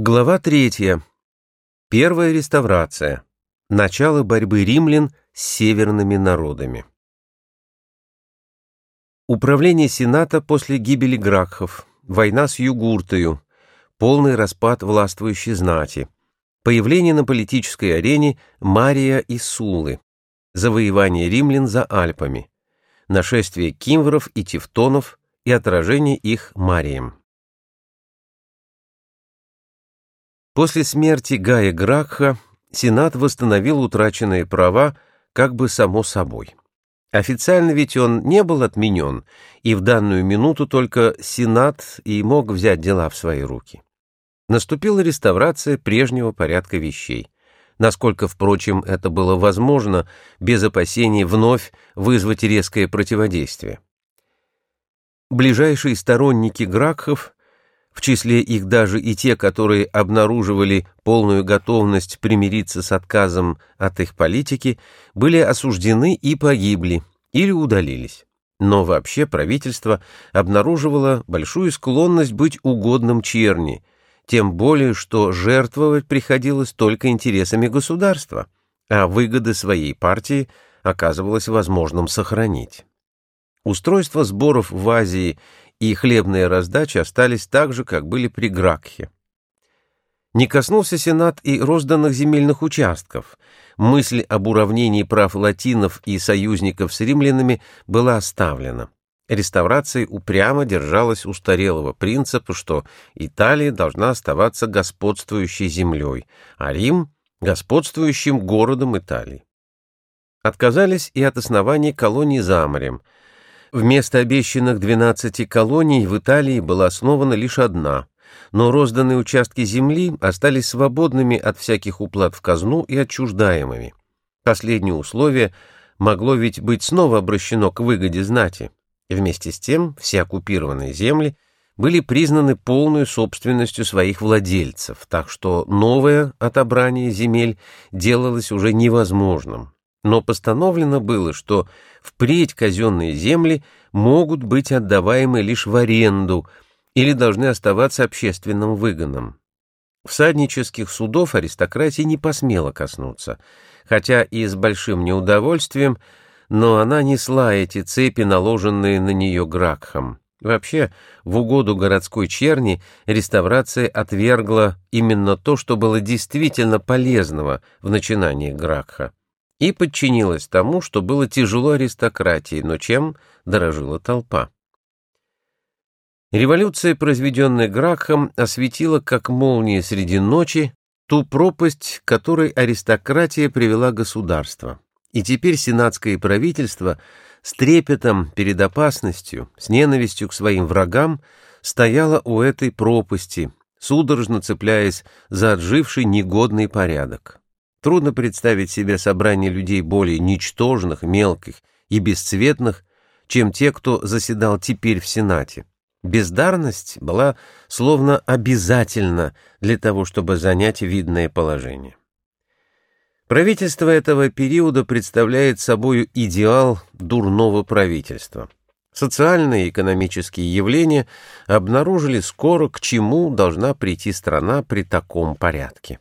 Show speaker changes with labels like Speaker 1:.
Speaker 1: Глава третья. Первая реставрация. Начало борьбы римлян с северными народами. Управление Сената после гибели Гракхов, война с Югуртою, полный распад властвующей знати, появление на политической арене Мария и Сулы, завоевание римлян за Альпами, нашествие кимвров и тевтонов и отражение их Марием. После смерти Гая Гракха Сенат восстановил утраченные права как бы само собой. Официально ведь он не был отменен, и в данную минуту только Сенат и мог взять дела в свои руки. Наступила реставрация прежнего порядка вещей. Насколько, впрочем, это было возможно, без опасений вновь вызвать резкое противодействие. Ближайшие сторонники Гракхов в числе их даже и те, которые обнаруживали полную готовность примириться с отказом от их политики, были осуждены и погибли или удалились. Но вообще правительство обнаруживало большую склонность быть угодным черни, тем более что жертвовать приходилось только интересами государства, а выгоды своей партии оказывалось возможным сохранить. Устройство сборов в Азии и хлебная раздача остались так же, как были при Гракхе. Не коснулся Сенат и розданных земельных участков. Мысль об уравнении прав латинов и союзников с римлянами была оставлена. Реставрация упрямо держалась устарелого принципа, что Италия должна оставаться господствующей землей, а Рим — господствующим городом Италии. Отказались и от основания колоний за морем — Вместо обещанных 12 колоний в Италии была основана лишь одна, но розданные участки земли остались свободными от всяких уплат в казну и отчуждаемыми. Последнее условие могло ведь быть снова обращено к выгоде знати. Вместе с тем все оккупированные земли были признаны полной собственностью своих владельцев, так что новое отобрание земель делалось уже невозможным но постановлено было, что впредь казенные земли могут быть отдаваемы лишь в аренду или должны оставаться общественным выгоном. Всаднических судов аристократия не посмела коснуться, хотя и с большим неудовольствием, но она несла эти цепи, наложенные на нее Гракхом. Вообще, в угоду городской черни реставрация отвергла именно то, что было действительно полезного в начинании Гракха и подчинилась тому, что было тяжело аристократии, но чем дорожила толпа. Революция, произведенная Гракхом, осветила, как молния среди ночи, ту пропасть, которой аристократия привела государство. И теперь сенатское правительство с трепетом перед опасностью, с ненавистью к своим врагам, стояло у этой пропасти, судорожно цепляясь за отживший негодный порядок. Трудно представить себе собрание людей более ничтожных, мелких и бесцветных, чем те, кто заседал теперь в Сенате. Бездарность была словно обязательна для того, чтобы занять видное положение. Правительство этого периода представляет собой идеал дурного правительства. Социальные и экономические явления обнаружили скоро, к чему должна прийти страна при таком порядке.